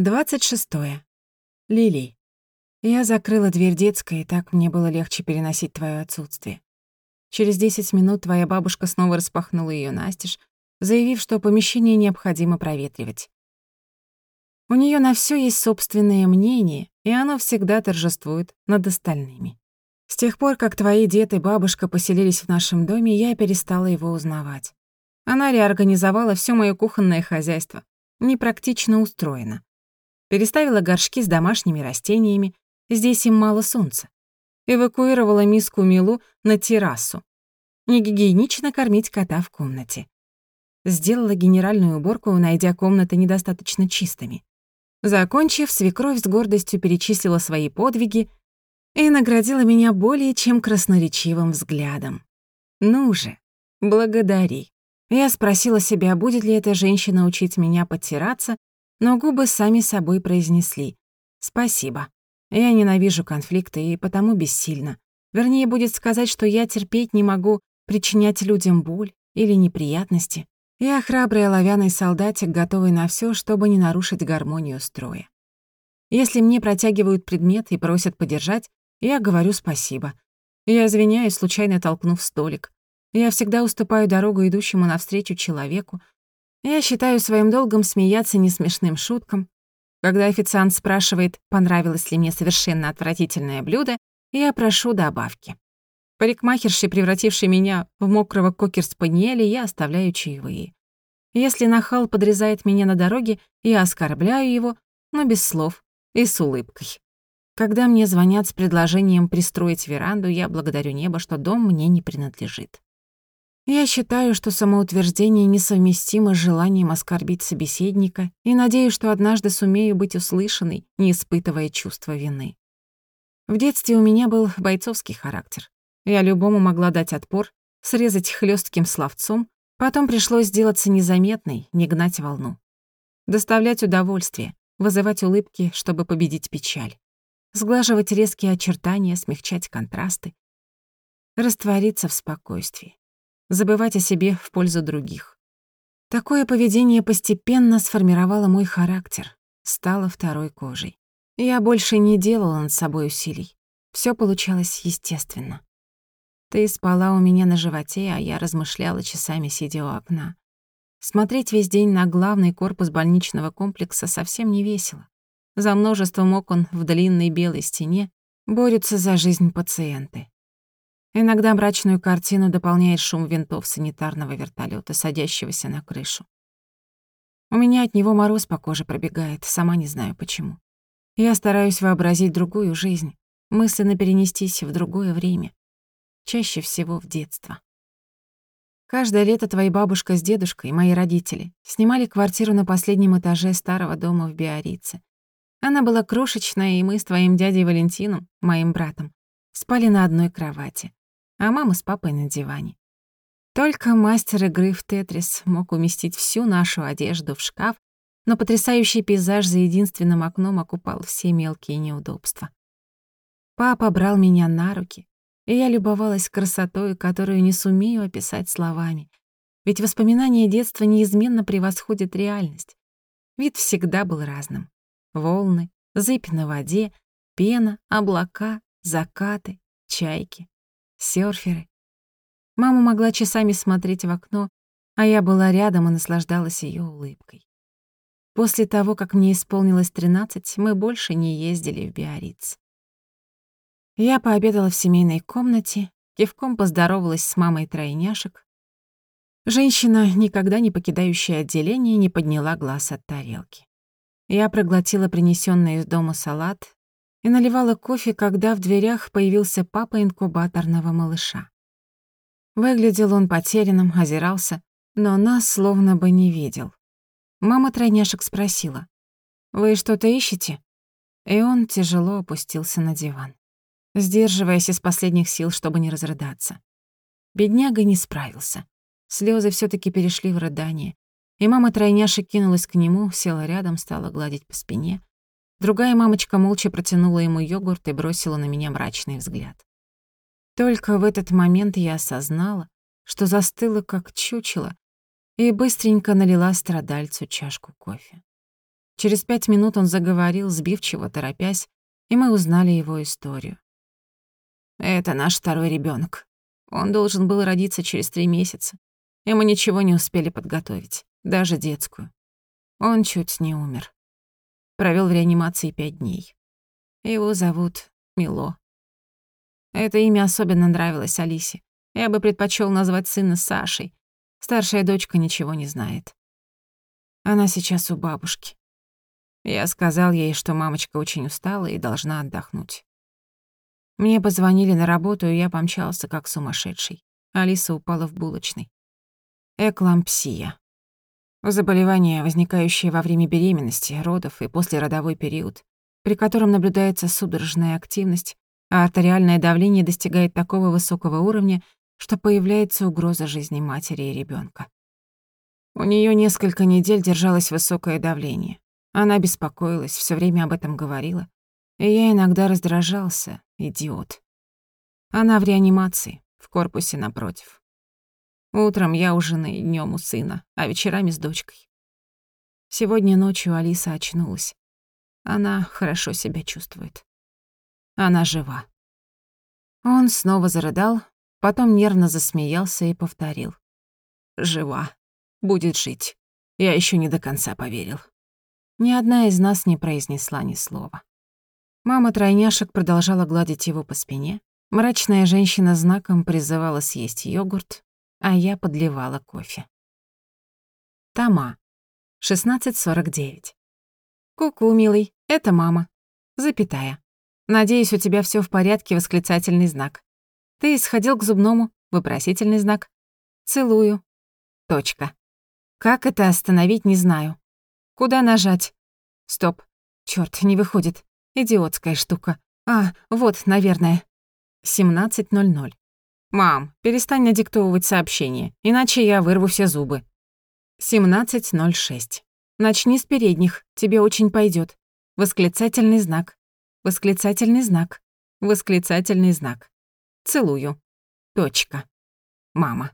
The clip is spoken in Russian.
26. Лили. Я закрыла дверь детской, и так мне было легче переносить твое отсутствие. Через 10 минут твоя бабушка снова распахнула ее настежь, заявив, что помещение необходимо проветривать. У нее на все есть собственное мнение, и оно всегда торжествует над остальными. С тех пор, как твои дед и бабушка поселились в нашем доме, я перестала его узнавать. Она реорганизовала все моё кухонное хозяйство. Непрактично устроено. Переставила горшки с домашними растениями, здесь им мало солнца. Эвакуировала миску Милу на террасу. Негигиенично кормить кота в комнате. Сделала генеральную уборку, найдя комнаты недостаточно чистыми. Закончив, свекровь с гордостью перечислила свои подвиги и наградила меня более чем красноречивым взглядом. «Ну же, благодари». Я спросила себя, будет ли эта женщина учить меня подтираться но губы сами собой произнесли «Спасибо». Я ненавижу конфликты и потому бессильна. Вернее, будет сказать, что я терпеть не могу причинять людям боль или неприятности. Я храбрый оловянный солдатик, готовый на всё, чтобы не нарушить гармонию строя. Если мне протягивают предмет и просят подержать, я говорю спасибо. Я извиняюсь, случайно толкнув столик. Я всегда уступаю дорогу идущему навстречу человеку, я считаю своим долгом смеяться несмешным шуткам. Когда официант спрашивает, понравилось ли мне совершенно отвратительное блюдо, я прошу добавки. Парикмахерши, превратившей меня в мокрого кокер-спаниеля, я оставляю чаевые. Если нахал подрезает меня на дороге, я оскорбляю его, но без слов и с улыбкой. Когда мне звонят с предложением пристроить веранду, я благодарю небо, что дом мне не принадлежит. Я считаю, что самоутверждение несовместимо с желанием оскорбить собеседника и надеюсь, что однажды сумею быть услышанной, не испытывая чувства вины. В детстве у меня был бойцовский характер. Я любому могла дать отпор, срезать хлестким словцом, потом пришлось сделаться незаметной, не гнать волну. Доставлять удовольствие, вызывать улыбки, чтобы победить печаль. Сглаживать резкие очертания, смягчать контрасты. Раствориться в спокойствии забывать о себе в пользу других. Такое поведение постепенно сформировало мой характер, стало второй кожей. Я больше не делала над собой усилий. Всё получалось естественно. Ты спала у меня на животе, а я размышляла часами, сидя у окна. Смотреть весь день на главный корпус больничного комплекса совсем не весело. За множеством окон в длинной белой стене борются за жизнь пациенты. Иногда мрачную картину дополняет шум винтов санитарного вертолета, садящегося на крышу. У меня от него мороз по коже пробегает, сама не знаю почему. Я стараюсь вообразить другую жизнь, мысленно перенестись в другое время, чаще всего в детство. Каждое лето твоя бабушка с дедушкой, мои родители, снимали квартиру на последнем этаже старого дома в Биорице. Она была крошечная, и мы с твоим дядей Валентином, моим братом, спали на одной кровати а мама с папой на диване. Только мастер игры в Тетрис мог уместить всю нашу одежду в шкаф, но потрясающий пейзаж за единственным окном окупал все мелкие неудобства. Папа брал меня на руки, и я любовалась красотой, которую не сумею описать словами. Ведь воспоминания детства неизменно превосходят реальность. Вид всегда был разным. Волны, зыбь на воде, пена, облака, закаты, чайки серферы. Мама могла часами смотреть в окно, а я была рядом и наслаждалась ее улыбкой. После того, как мне исполнилось 13, мы больше не ездили в Биарриц. Я пообедала в семейной комнате, кивком поздоровалась с мамой тройняшек. Женщина, никогда не покидающая отделение, не подняла глаз от тарелки. Я проглотила принесенный из дома салат, и наливала кофе, когда в дверях появился папа инкубаторного малыша. Выглядел он потерянным, озирался, но нас словно бы не видел. Мама тройняшек спросила, «Вы что-то ищете?» И он тяжело опустился на диван, сдерживаясь из последних сил, чтобы не разрыдаться. Бедняга не справился. Слезы все таки перешли в рыдание, и мама тройняшек кинулась к нему, села рядом, стала гладить по спине, Другая мамочка молча протянула ему йогурт и бросила на меня мрачный взгляд. Только в этот момент я осознала, что застыла как чучело, и быстренько налила страдальцу чашку кофе. Через пять минут он заговорил, сбивчиво, торопясь, и мы узнали его историю. «Это наш второй ребёнок. Он должен был родиться через три месяца, и мы ничего не успели подготовить, даже детскую. Он чуть не умер. Провёл в реанимации пять дней. Его зовут Мило. Это имя особенно нравилось Алисе. Я бы предпочёл назвать сына Сашей. Старшая дочка ничего не знает. Она сейчас у бабушки. Я сказал ей, что мамочка очень устала и должна отдохнуть. Мне позвонили на работу, и я помчался как сумасшедший. Алиса упала в булочный. Эклампсия. Заболевание, возникающее во время беременности, родов и послеродовой период, при котором наблюдается судорожная активность, а артериальное давление достигает такого высокого уровня, что появляется угроза жизни матери и ребенка. У нее несколько недель держалось высокое давление. Она беспокоилась, все время об этом говорила. И я иногда раздражался, идиот. Она в реанимации, в корпусе напротив. Утром я у жены, днём у сына, а вечерами с дочкой. Сегодня ночью Алиса очнулась. Она хорошо себя чувствует. Она жива. Он снова зарыдал, Потом нервно засмеялся и повторил. «Жива. Будет жить. Я еще не до конца поверил». Ни одна из нас не произнесла ни слова. Мама тройняшек продолжала гладить его по спине. Мрачная женщина знаком призывала съесть йогурт, а я подливала кофе. Тома. 16.49. «Ку-ку, милый, это мама. Запятая. Надеюсь, у тебя все в порядке, восклицательный знак. Ты сходил к зубному, вопросительный знак. Целую. Точка. Как это остановить, не знаю. Куда нажать? Стоп. Чёрт, не выходит. Идиотская штука. А, вот, наверное. 17.00. Мам, перестань надиктовывать сообщение, иначе я вырву все зубы. 17.06. Начни с передних, тебе очень пойдет. Восклицательный знак. Восклицательный знак. Восклицательный знак. Целую. Точка. Мама.